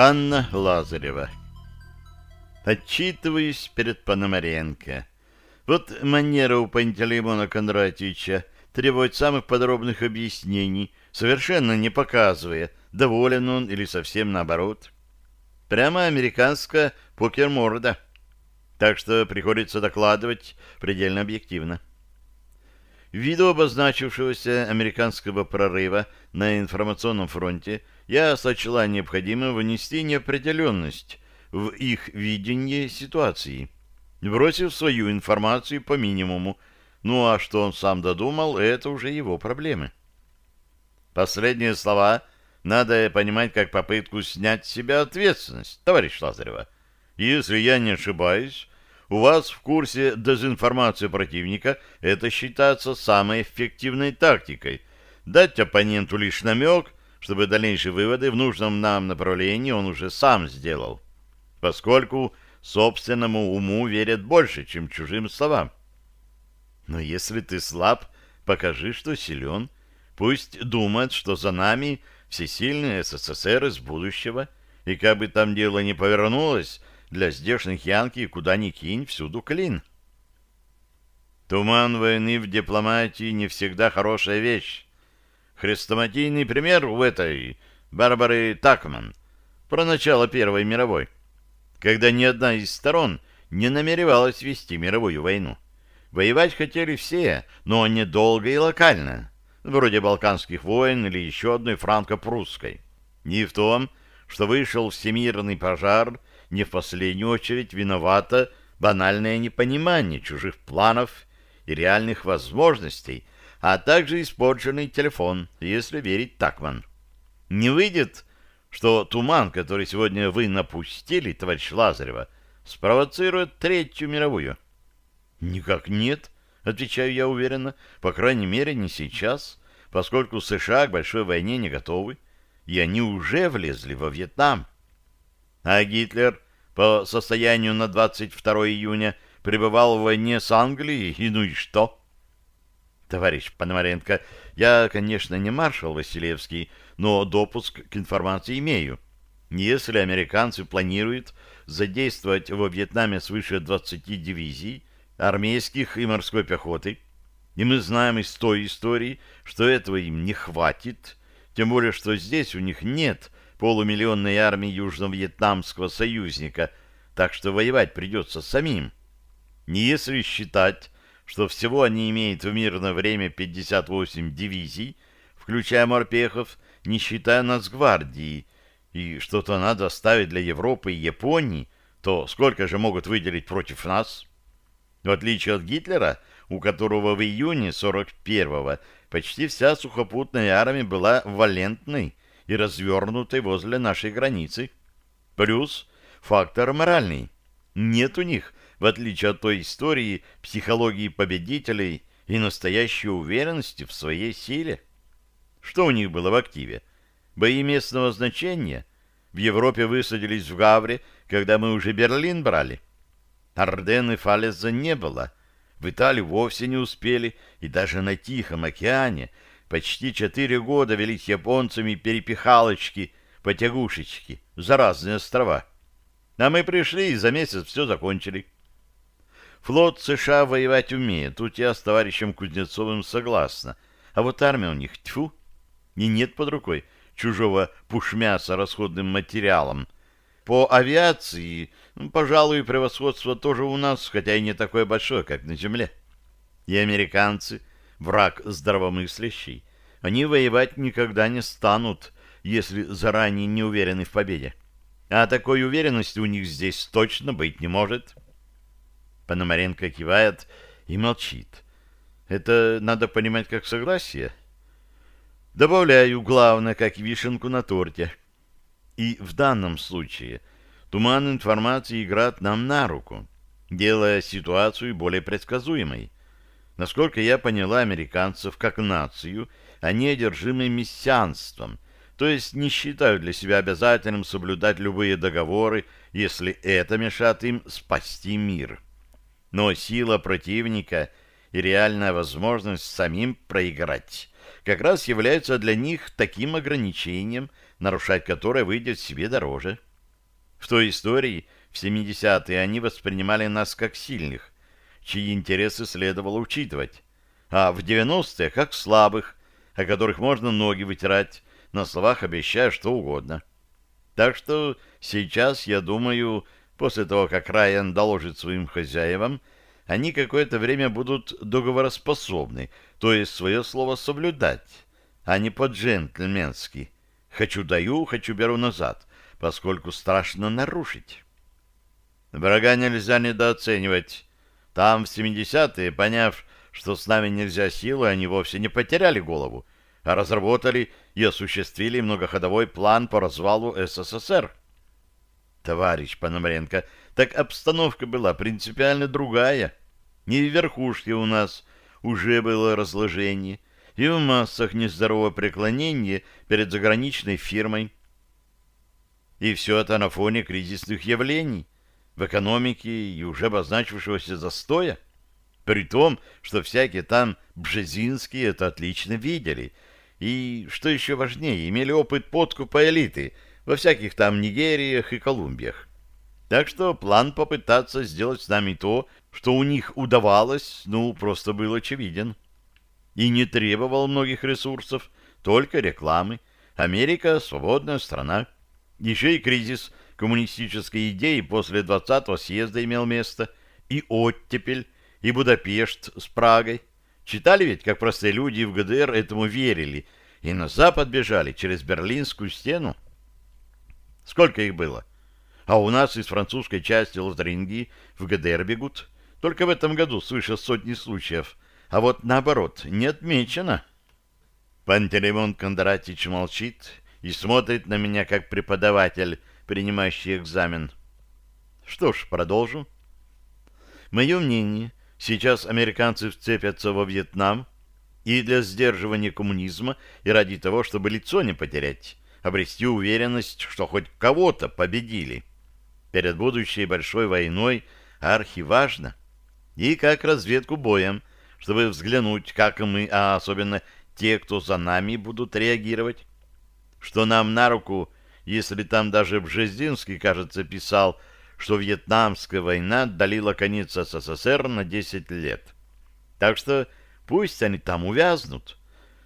Анна Лазарева. Отчитываюсь перед Пономаренко. Вот манера у Пантелеймона Кондратьевича требовать самых подробных объяснений, совершенно не показывая, доволен он или совсем наоборот. Прямо американская покер-морда. Так что приходится докладывать предельно объективно. Ввиду обозначившегося американского прорыва на информационном фронте, я сочла необходимым внести неопределенность в их видение ситуации, бросив свою информацию по минимуму, ну а что он сам додумал, это уже его проблемы. Последние слова надо понимать как попытку снять с себя ответственность, товарищ Лазарева. Если я не ошибаюсь, у вас в курсе дезинформации противника это считается самой эффективной тактикой. Дать оппоненту лишь намек, чтобы дальнейшие выводы в нужном нам направлении он уже сам сделал. Поскольку собственному уму верят больше, чем чужим словам. Но если ты слаб, покажи, что силен. Пусть думает, что за нами всесильный СССР из будущего, и как бы там дело ни повернулось, для здешних янки куда ни кинь, всюду клин. Туман войны в дипломатии не всегда хорошая вещь. Хрестоматийный пример в этой Барбары Такман про начало Первой мировой, когда ни одна из сторон не намеревалась вести мировую войну. Воевать хотели все, но недолго и локально, вроде Балканских войн или еще одной франко-прусской. Не в том, что вышел всемирный пожар не в последнюю очередь виновато банальное непонимание чужих планов и реальных возможностей, а также испорченный телефон, если верить Такман. Не выйдет, что туман, который сегодня вы напустили, товарищ Лазарева, спровоцирует Третью мировую? Никак нет, отвечаю я уверенно, по крайней мере не сейчас, поскольку США к большой войне не готовы, и они уже влезли во Вьетнам. А Гитлер по состоянию на 22 июня пребывал в войне с Англией, и ну и что? Товарищ Пономаренко, я, конечно, не маршал Василевский, но допуск к информации имею. Если американцы планируют задействовать во Вьетнаме свыше 20 дивизий армейских и морской пехоты, и мы знаем из той истории, что этого им не хватит, тем более, что здесь у них нет полумиллионной армии южно-вьетнамского союзника, так что воевать придется самим. Не если считать, что всего они имеют в мирное время 58 дивизий, включая морпехов, не считая Нацгвардии, и что-то надо оставить для Европы и Японии, то сколько же могут выделить против нас? В отличие от Гитлера, у которого в июне 41-го почти вся сухопутная армия была валентной, и развернутой возле нашей границы. Плюс фактор моральный. Нет у них, в отличие от той истории, психологии победителей и настоящей уверенности в своей силе. Что у них было в активе? Бои местного значения? В Европе высадились в Гавре, когда мы уже Берлин брали. Орден и Фалеза не было. В Италии вовсе не успели, и даже на Тихом океане – Почти четыре года вели с японцами перепихалочки, потягушечки за разные острова. А мы пришли и за месяц все закончили. Флот США воевать умеет, тут я с товарищем Кузнецовым согласна. А вот армия у них, тьфу, и нет под рукой чужого пушмяса расходным материалом. По авиации, ну, пожалуй, превосходство тоже у нас, хотя и не такое большое, как на земле. И американцы враг здравомыслящий, они воевать никогда не станут, если заранее не уверены в победе. А такой уверенности у них здесь точно быть не может. Пономаренко кивает и молчит. Это надо понимать как согласие. Добавляю главное, как вишенку на торте. И в данном случае туман информации играет нам на руку, делая ситуацию более предсказуемой. Насколько я поняла американцев как нацию, они одержимы мессианством, то есть не считают для себя обязательным соблюдать любые договоры, если это мешает им спасти мир. Но сила противника и реальная возможность самим проиграть как раз являются для них таким ограничением, нарушать которое выйдет себе дороже. В той истории в 70-е они воспринимали нас как сильных, чьи интересы следовало учитывать, а в 90-е как слабых, о которых можно ноги вытирать, на словах обещая что угодно. Так что сейчас, я думаю, после того, как Райан доложит своим хозяевам, они какое-то время будут договороспособны, то есть свое слово соблюдать, а не по-джентльменски. Хочу даю, хочу беру назад, поскольку страшно нарушить. Врага нельзя недооценивать. Там в 70-е, поняв, что с нами нельзя силы, они вовсе не потеряли голову, а разработали и осуществили многоходовой план по развалу СССР. Товарищ Пономаренко, так обстановка была принципиально другая. Не в верхушке у нас уже было разложение, и в массах нездоровое преклонение перед заграничной фирмой. И все это на фоне кризисных явлений в экономике и уже обозначившегося застоя. При том, что всякие там бжезинские это отлично видели. И, что еще важнее, имели опыт подкупа элиты во всяких там Нигериях и Колумбиях. Так что план попытаться сделать с нами то, что у них удавалось, ну, просто был очевиден. И не требовал многих ресурсов, только рекламы. Америка — свободная страна. Еще и кризис коммунистической идеи после 20-го съезда имел место. И оттепель, и Будапешт с Прагой. Читали ведь, как простые люди в ГДР этому верили и на запад бежали через Берлинскую стену? Сколько их было? А у нас из французской части Лотарингии в ГДР бегут. Только в этом году свыше сотни случаев. А вот наоборот, не отмечено. Пантелеймон Кондратич молчит и смотрит на меня как преподаватель, принимающий экзамен. Что ж, продолжу. Мое мнение, сейчас американцы вцепятся во Вьетнам и для сдерживания коммунизма, и ради того, чтобы лицо не потерять, обрести уверенность, что хоть кого-то победили. Перед будущей большой войной архиважно. И как разведку боем, чтобы взглянуть, как мы, а особенно те, кто за нами, будут реагировать. Что нам на руку, если там даже Бжезинский, кажется, писал, что Вьетнамская война долила конец СССР на 10 лет. Так что пусть они там увязнут.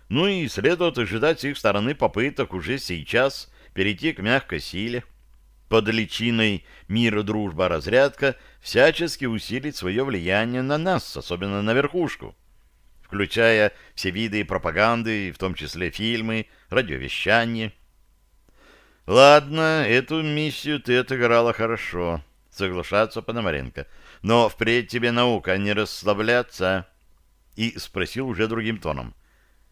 Ну и следует ожидать с их стороны попыток уже сейчас перейти к мягкой силе. Под личиной мира, дружба, разрядка всячески усилить свое влияние на нас, особенно на верхушку, включая все виды пропаганды, в том числе фильмы, радиовещание. «Ладно, эту миссию ты отыграла хорошо», — соглашаться Пономаренко. «Но впредь тебе наука, не расслабляться». И спросил уже другим тоном.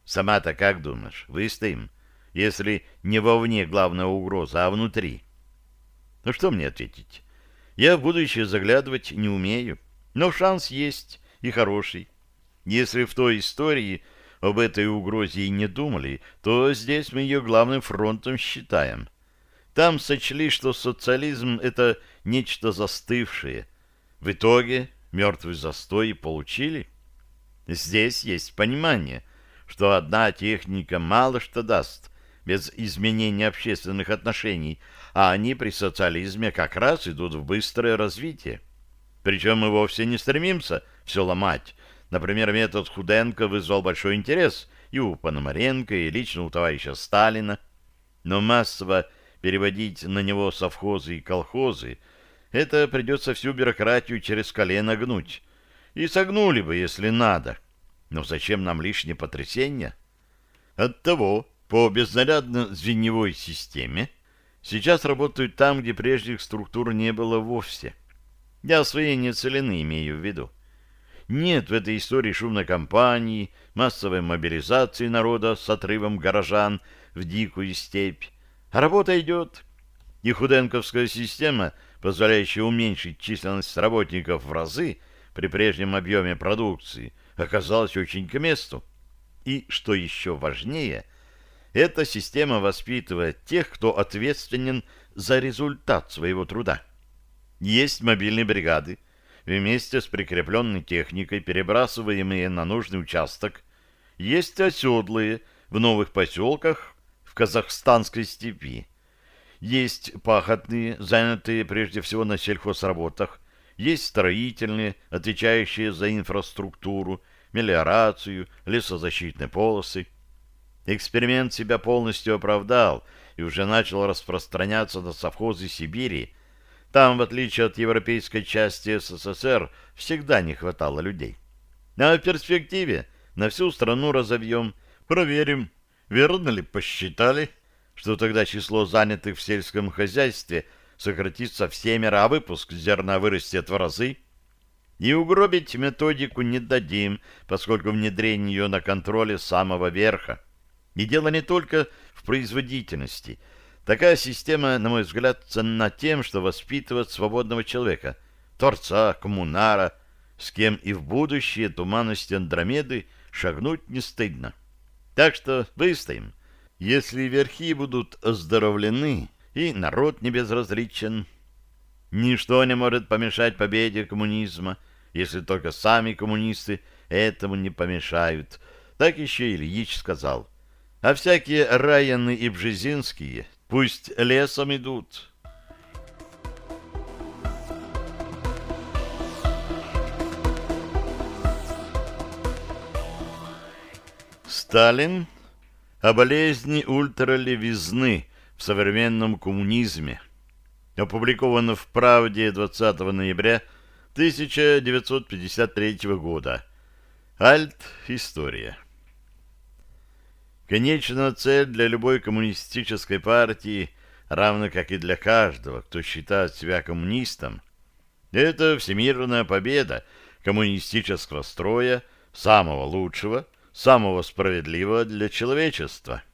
Сама-то как думаешь, выстоим, если не вовне главная угроза, а внутри? Ну что мне ответить? Я в будущее заглядывать не умею, но шанс есть и хороший. Если в той истории об этой угрозе и не думали, то здесь мы ее главным фронтом считаем. Там сочли, что социализм — это нечто застывшее. В итоге мертвый застой получили. Здесь есть понимание — что одна техника мало что даст без изменения общественных отношений, а они при социализме как раз идут в быстрое развитие. Причем мы вовсе не стремимся все ломать. Например, метод Худенко вызвал большой интерес и у Пономаренко, и лично у товарища Сталина. Но массово переводить на него совхозы и колхозы — это придется всю бюрократию через колено гнуть. И согнули бы, если надо. — но зачем нам лишнее потрясение? Оттого по беззарядно-звеневой системе сейчас работают там, где прежних структур не было вовсе. Я освоение целины имею в виду. Нет в этой истории шумной кампании, массовой мобилизации народа с отрывом горожан в дикую степь. Работа идет. И худенковская система, позволяющая уменьшить численность работников в разы при прежнем объеме продукции, оказалось очень к месту. И, что еще важнее, эта система воспитывает тех, кто ответственен за результат своего труда. Есть мобильные бригады, вместе с прикрепленной техникой, перебрасываемые на нужный участок. Есть оседлые в новых поселках казахстанской степи. Есть пахотные, занятые прежде всего на сельхозработах, есть строительные, отвечающие за инфраструктуру, мелиорацию, лесозащитные полосы. Эксперимент себя полностью оправдал и уже начал распространяться на совхозы Сибири. Там, в отличие от европейской части СССР, всегда не хватало людей. А в перспективе на всю страну разовьем, проверим, верно ли посчитали, что тогда число занятых в сельском хозяйстве – сократится в семеро, а выпуск зерна вырастет в разы. И угробить методику не дадим, поскольку внедрение ее на контроле самого верха. И дело не только в производительности. Такая система, на мой взгляд, ценна тем, что воспитывает свободного человека, творца, коммунара, с кем и в будущее туманности Андромеды шагнуть не стыдно. Так что выстоим. Если верхи будут оздоровлены, и народ не безразличен. Ничто не может помешать победе коммунизма, если только сами коммунисты этому не помешают. Так еще Ильич сказал. А всякие Раяны и Бжезинские пусть лесом идут». Сталин о болезни ультралевизны в современном коммунизме. Опубликовано в «Правде» 20 ноября 1953 года. Альт-история. Конечная цель для любой коммунистической партии, равно как и для каждого, кто считает себя коммунистом, это всемирная победа коммунистического строя, самого лучшего, самого справедливого для человечества –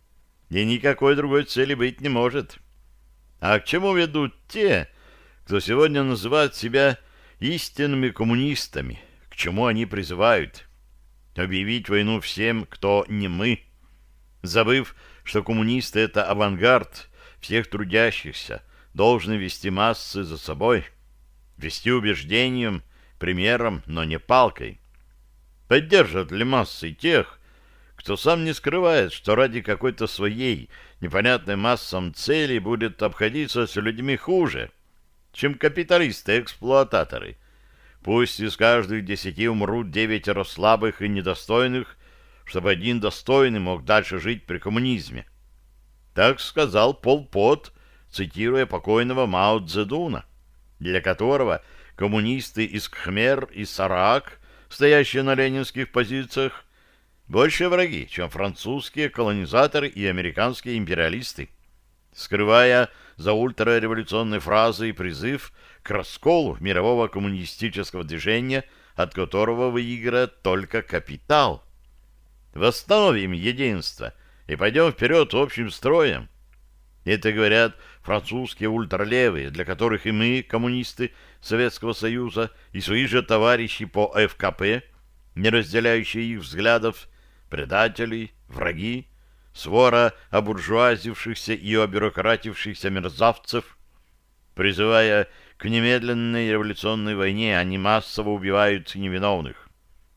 и никакой другой цели быть не может. А к чему ведут те, кто сегодня называет себя истинными коммунистами? К чему они призывают? Объявить войну всем, кто не мы, забыв, что коммунисты — это авангард всех трудящихся, должны вести массы за собой, вести убеждением, примером, но не палкой. Поддержат ли массы тех, кто сам не скрывает, что ради какой-то своей непонятной массам цели будет обходиться с людьми хуже, чем капиталисты-эксплуататоры. Пусть из каждых десяти умрут девятеро слабых и недостойных, чтобы один достойный мог дальше жить при коммунизме. Так сказал Пол Пот, цитируя покойного Мао Цзэдуна, для которого коммунисты из Кхмер и Сарак, стоящие на ленинских позициях, больше враги, чем французские колонизаторы и американские империалисты. Скрывая за ультрареволюционной фразой призыв к расколу мирового коммунистического движения, от которого выиграет только капитал. Восстановим единство и пойдем вперед общим строем. Это говорят французские ультралевые, для которых и мы, коммунисты Советского Союза, и свои же товарищи по ФКП, не разделяющие их взглядов, предатели, враги, свора обуржуазившихся и обюрократившихся мерзавцев. Призывая к немедленной революционной войне, они массово убивают невиновных.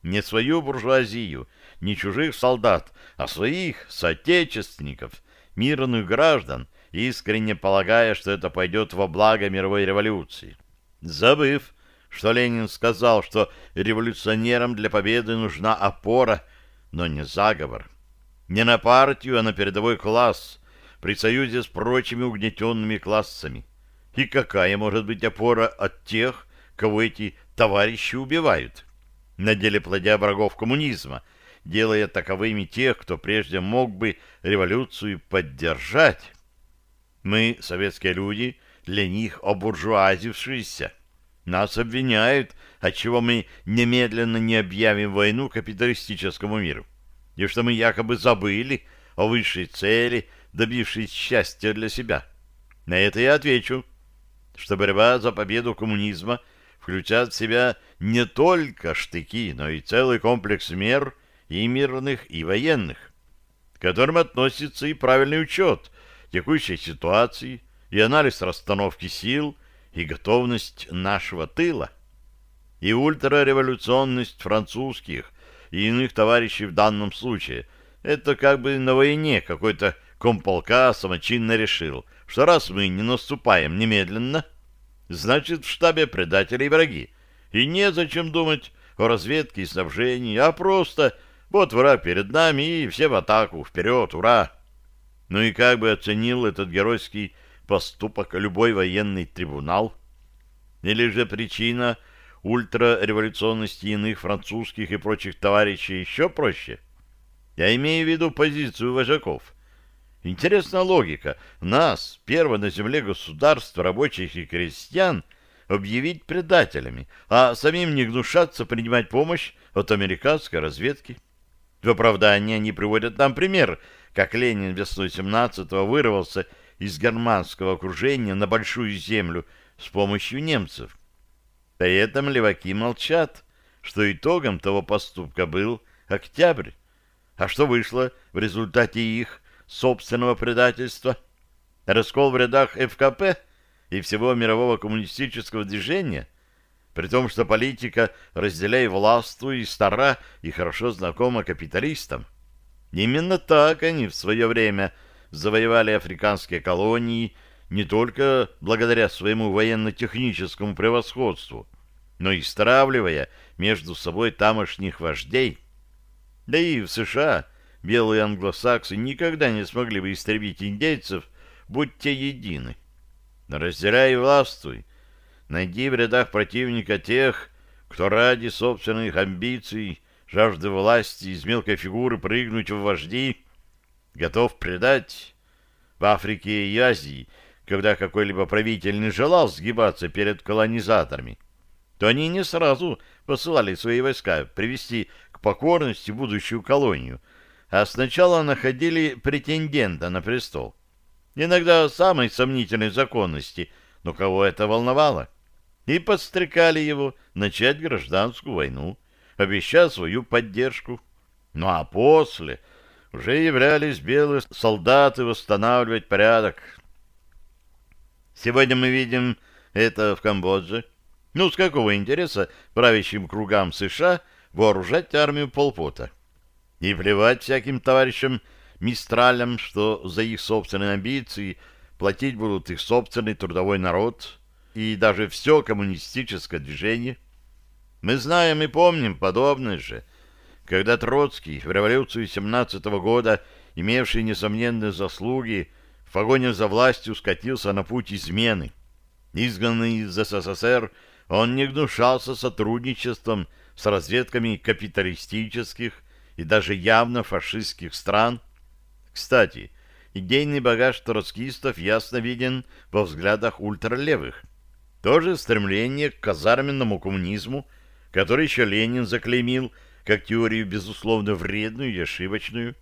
Не свою буржуазию, не чужих солдат, а своих соотечественников, мирных граждан, искренне полагая, что это пойдет во благо мировой революции. Забыв, что Ленин сказал, что революционерам для победы нужна опора – но не заговор. Не на партию, а на передовой класс, при союзе с прочими угнетенными классами. И какая может быть опора от тех, кого эти товарищи убивают? На деле плодя врагов коммунизма, делая таковыми тех, кто прежде мог бы революцию поддержать. Мы, советские люди, для них обуржуазившиеся. Нас обвиняют отчего мы немедленно не объявим войну капиталистическому миру, и что мы якобы забыли о высшей цели, добившись счастья для себя. На это я отвечу, что борьба за победу коммунизма включает в себя не только штыки, но и целый комплекс мер и мирных, и военных, к которым относится и правильный учет текущей ситуации, и анализ расстановки сил, и готовность нашего тыла и ультрареволюционность французских и иных товарищей в данном случае. Это как бы на войне какой-то комполка самочинно решил, что раз мы не наступаем немедленно, значит в штабе предатели и враги, и незачем думать о разведке и снабжении, а просто вот враг перед нами и все в атаку, вперед, ура! Ну и как бы оценил этот геройский поступок любой военный трибунал? Или же причина ультрареволюционности иных французских и прочих товарищей еще проще? Я имею в виду позицию вожаков. Интересная логика. Нас, первое на земле государство рабочих и крестьян, объявить предателями, а самим не гнушаться принимать помощь от американской разведки. В оправдание они приводят нам пример, как Ленин весной 17-го вырвался из германского окружения на Большую Землю с помощью немцев. При этом леваки молчат, что итогом того поступка был октябрь. А что вышло в результате их собственного предательства? Раскол в рядах ФКП и всего мирового коммунистического движения? При том, что политика «разделяй властвуй» стара и хорошо знакома капиталистам. Именно так они в свое время завоевали африканские колонии не только благодаря своему военно-техническому превосходству, но и стравливая между собой тамошних вождей. Да и в США белые англосаксы никогда не смогли бы истребить индейцев, будь те едины. Разделяй и властвуй. Найди в рядах противника тех, кто ради собственных амбиций жажды власти из мелкой фигуры прыгнуть в вожди, готов предать. В Африке и Азии, когда какой-либо правитель не желал сгибаться перед колонизаторами, то они не сразу посылали свои войска привести к покорности будущую колонию, а сначала находили претендента на престол. Иногда самой сомнительной законности, но кого это волновало, и подстрекали его начать гражданскую войну обещая свою поддержку. Ну а после уже являлись белые солдаты восстанавливать порядок. Сегодня мы видим это в Камбодже. Ну, с какого интереса правящим кругам США вооружать армию полпота? И плевать всяким товарищам Мистралям, что за их собственные амбиции платить будут их собственный трудовой народ и даже все коммунистическое движение – мы знаем и помним подобное же, когда Троцкий в революцию 17 -го года, имевший несомненные заслуги, в погоне за властью скатился на путь измены. Изгнанный из СССР, он не гнушался сотрудничеством с разведками капиталистических и даже явно фашистских стран. Кстати, идейный багаж троцкистов ясно виден во взглядах ультралевых. Тоже стремление к казарменному коммунизму – который еще Ленин заклеймил как теорию, безусловно, вредную и ошибочную,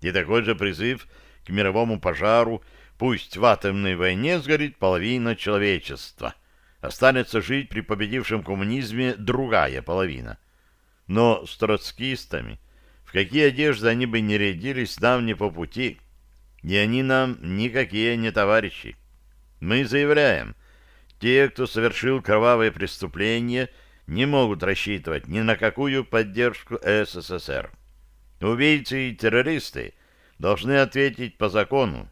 и такой же призыв к мировому пожару «пусть в атомной войне сгорит половина человечества», останется жить при победившем коммунизме другая половина. Но с троцкистами, в какие одежды они бы не рядились, нам не по пути, и они нам никакие не товарищи. Мы заявляем, те, кто совершил кровавые преступления – не могут рассчитывать ни на какую поддержку СССР. Убийцы и террористы должны ответить по закону.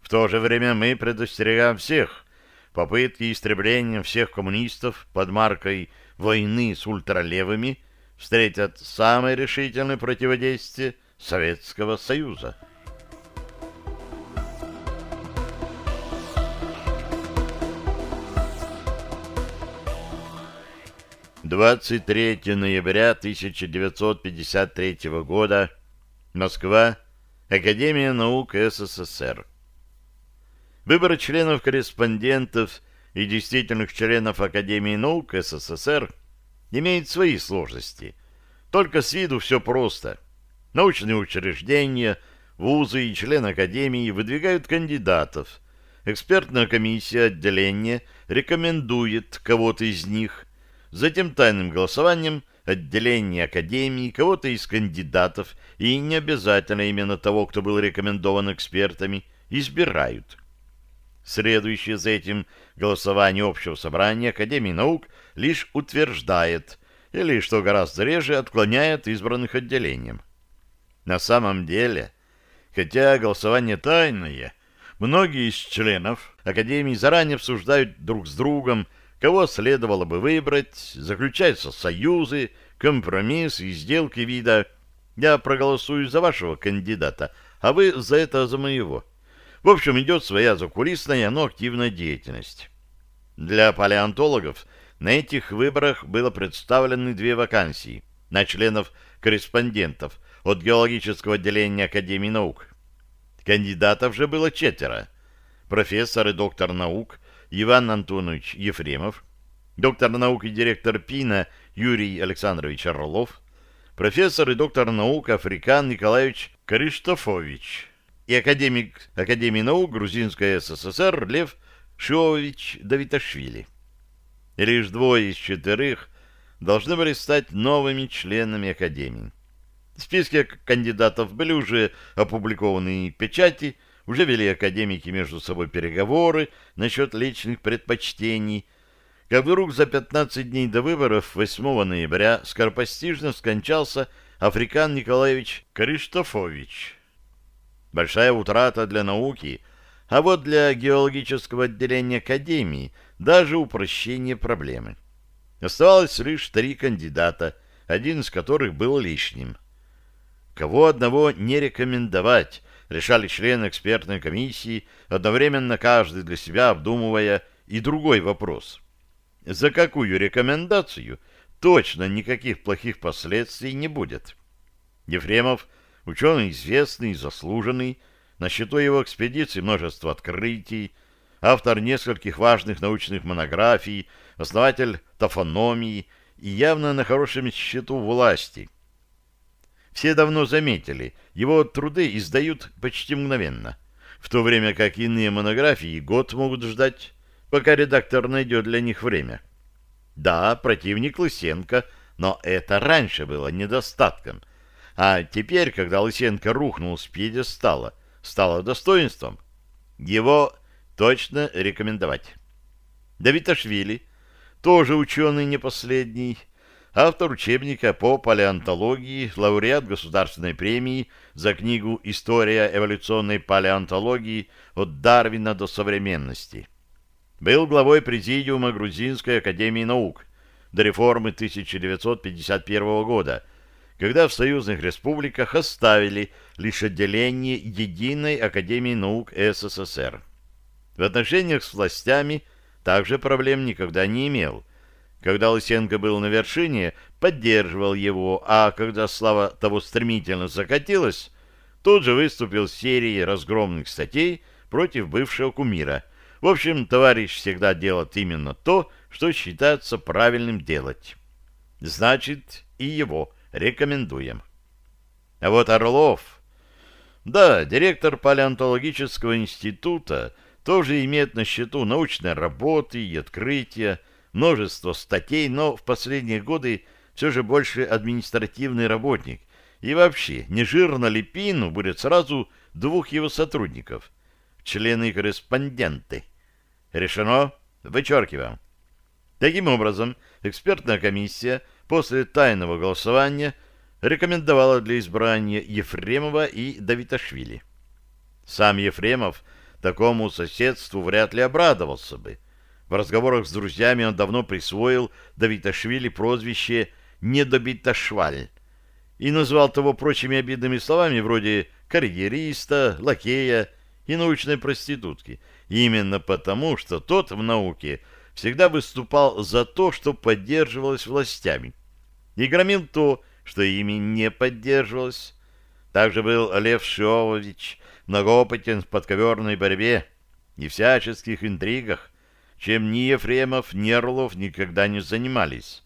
В то же время мы предостерегаем всех. Попытки истребления всех коммунистов под маркой войны с ультралевыми встретят самое решительное противодействие Советского Союза. 23 ноября 1953 года. Москва. Академия наук СССР. Выбор членов-корреспондентов и действительных членов Академии наук СССР имеет свои сложности. Только с виду все просто. Научные учреждения, вузы и члены Академии выдвигают кандидатов. Экспертная комиссия отделения рекомендует кого-то из них – затем тайным голосованием отделение Академии, кого-то из кандидатов, и не обязательно именно того, кто был рекомендован экспертами, избирают. Следующее за этим голосование общего собрания Академии наук лишь утверждает или, что гораздо реже, отклоняет избранных отделением. На самом деле, хотя голосование тайное, Многие из членов Академии заранее обсуждают друг с другом, кого следовало бы выбрать, заключаются союзы, компромиссы и сделки вида «я проголосую за вашего кандидата, а вы за это за моего». В общем, идет своя закулисная, но активная деятельность. Для палеонтологов на этих выборах было представлены две вакансии на членов-корреспондентов от геологического отделения Академии наук. Кандидатов же было четверо. Профессор и доктор наук Иван Антонович Ефремов, доктор наук и директор ПИНа Юрий Александрович Орлов, профессор и доктор наук Африкан Николаевич Криштофович и академик Академии наук Грузинской СССР Лев Шиович Давиташвили. И лишь двое из четырех должны были стать новыми членами Академии. В списке кандидатов были уже опубликованы печати, уже вели академики между собой переговоры насчет личных предпочтений. Как вдруг за 15 дней до выборов 8 ноября скоропостижно скончался Африкан Николаевич Криштофович. Большая утрата для науки, а вот для геологического отделения Академии даже упрощение проблемы. Оставалось лишь три кандидата, один из которых был лишним. Кого одного не рекомендовать, решали члены экспертной комиссии, одновременно каждый для себя обдумывая и другой вопрос. За какую рекомендацию точно никаких плохих последствий не будет? Ефремов, ученый известный заслуженный, на счету его экспедиции множество открытий, автор нескольких важных научных монографий, основатель тофономии и явно на хорошем счету власти – все давно заметили, его труды издают почти мгновенно, в то время как иные монографии год могут ждать, пока редактор найдет для них время. Да, противник Лысенко, но это раньше было недостатком. А теперь, когда Лысенко рухнул с пьедестала, стало достоинством. Его точно рекомендовать. Давиташвили, тоже ученый не последний, автор учебника по палеонтологии, лауреат Государственной премии за книгу «История эволюционной палеонтологии от Дарвина до современности». Был главой Президиума Грузинской академии наук до реформы 1951 года, когда в союзных республиках оставили лишь отделение Единой академии наук СССР. В отношениях с властями также проблем никогда не имел – когда Лысенко был на вершине, поддерживал его, а когда слава того стремительно закатилась, тут же выступил с серией разгромных статей против бывшего кумира. В общем, товарищ всегда делает именно то, что считается правильным делать. Значит, и его рекомендуем. А вот Орлов... Да, директор палеонтологического института тоже имеет на счету научные работы и открытия, множество статей, но в последние годы все же больше административный работник. И вообще, не жирно ли Пину будет сразу двух его сотрудников, члены-корреспонденты. Решено? Вычеркиваем. Таким образом, экспертная комиссия после тайного голосования рекомендовала для избрания Ефремова и Давиташвили. Сам Ефремов такому соседству вряд ли обрадовался бы. В разговорах с друзьями он давно присвоил Давиташвили прозвище «Недобиташваль» и назвал того прочими обидными словами вроде карьериста, лакея и научной проститутки, именно потому, что тот в науке всегда выступал за то, что поддерживалось властями, и громил то, что ими не поддерживалось. Также был Лев Шиовович, многоопытен в подковерной борьбе и всяческих интригах, чем ни Ефремов, ни Орлов никогда не занимались.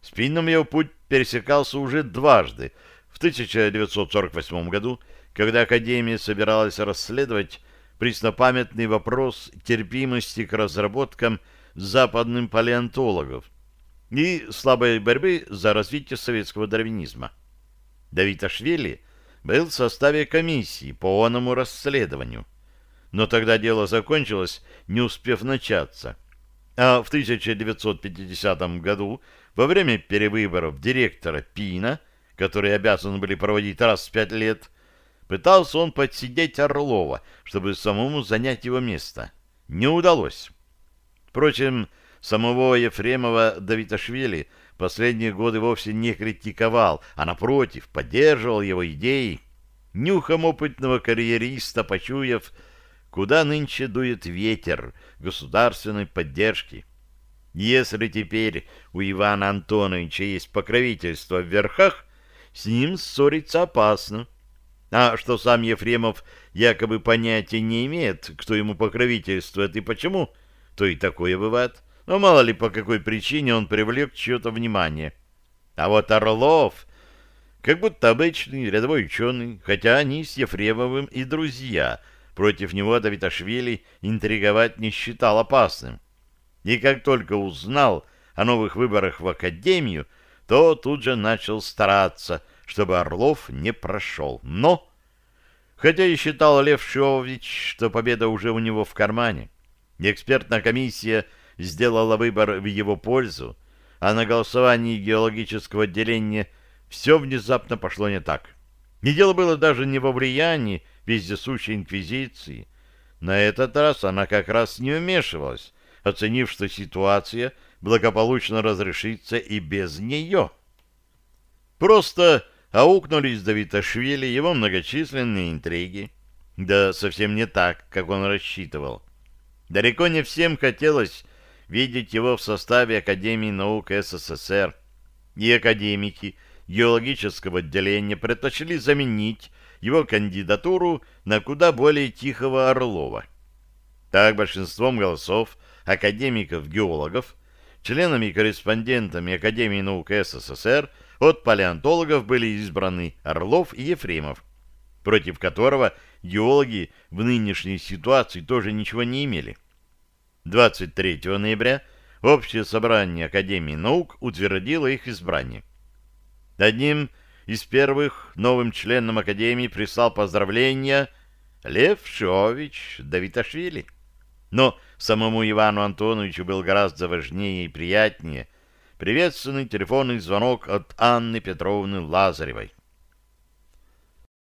Спинным его путь пересекался уже дважды. В 1948 году, когда Академия собиралась расследовать преснопамятный вопрос терпимости к разработкам западным палеонтологов и слабой борьбы за развитие советского дарвинизма. Давид Ашвили был в составе комиссии по оному расследованию но тогда дело закончилось, не успев начаться. А в 1950 году, во время перевыборов директора ПИНа, которые обязаны были проводить раз в пять лет, Пытался он подсидеть Орлова, чтобы самому занять его место. Не удалось. Впрочем, самого Ефремова Давиташвили последние годы вовсе не критиковал, а, напротив, поддерживал его идеи. Нюхом опытного карьериста, почуяв, куда нынче дует ветер государственной поддержки. Если теперь у Ивана Антоновича есть покровительство в верхах, с ним ссориться опасно. А что сам Ефремов якобы понятия не имеет, кто ему покровительствует и почему, то и такое бывает. Но мало ли по какой причине он привлек чье-то внимание. А вот Орлов, как будто обычный рядовой ученый, хотя они с Ефремовым и друзья, против него Давиташвили интриговать не считал опасным. И как только узнал о новых выборах в Академию, то тут же начал стараться, чтобы Орлов не прошел. Но, хотя и считал Лев Шович, что победа уже у него в кармане, экспертная комиссия сделала выбор в его пользу, а на голосовании геологического отделения все внезапно пошло не так. И дело было даже не во влиянии вездесущей инквизиции. На этот раз она как раз не вмешивалась, оценив, что ситуация благополучно разрешится и без нее. Просто аукнулись Давиташвили его многочисленные интриги. Да совсем не так, как он рассчитывал. Далеко не всем хотелось видеть его в составе Академии наук СССР, и академики геологического отделения предпочли заменить его кандидатуру на куда более тихого Орлова. Так большинством голосов академиков-геологов, членами и корреспондентами Академии наук СССР – от палеонтологов были избраны Орлов и Ефремов, против которого геологи в нынешней ситуации тоже ничего не имели. 23 ноября Общее собрание Академии наук утвердило их избрание. Одним из первых новым членам Академии прислал поздравления Лев Шович Давиташвили. Но самому Ивану Антоновичу был гораздо важнее и приятнее приветственный телефонный звонок от Анны Петровны Лазаревой.